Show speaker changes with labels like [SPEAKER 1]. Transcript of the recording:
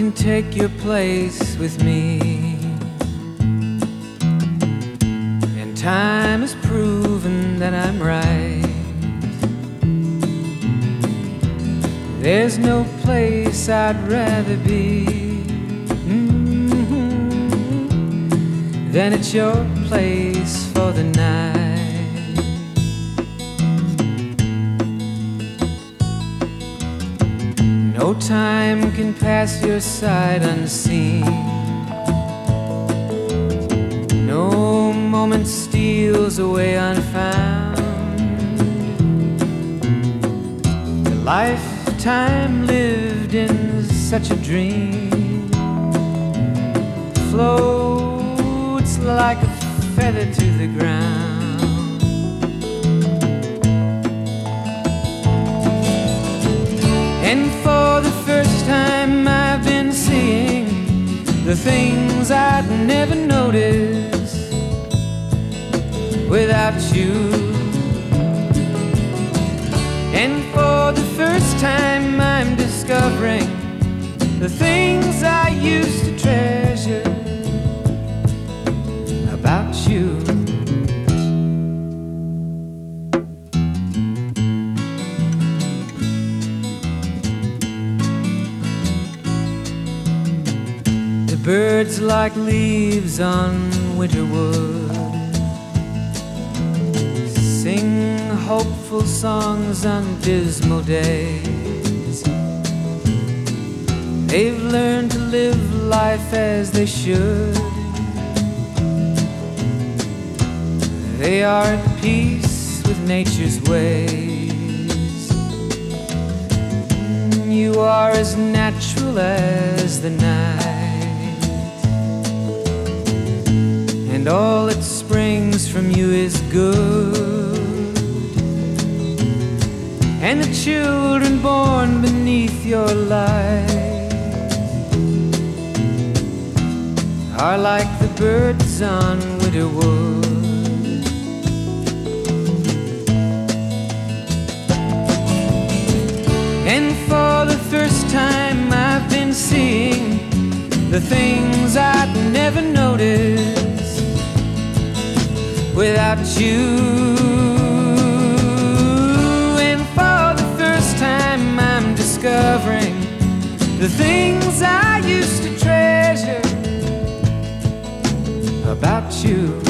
[SPEAKER 1] can take your place with me. And time has proven that I'm right. There's no place I'd rather be mm-hmm, than at your place for the night. No time can pass your side unseen. No moment steals away unfound. A lifetime lived in such a dream floats like a feather to the ground. And things I'd never notice without you. Birds like leaves on winter wood. Sing hopeful songs on dismal days. They've learned to live life as they should. They are at peace with nature's ways. You are as natural as the night that springs from you is good. And the children born beneath your light Are like the birds on winter wood. And for the first time, I've been seeing the things I'd never noticed without you. And for the first time, I'm discovering the things I used to treasure about you.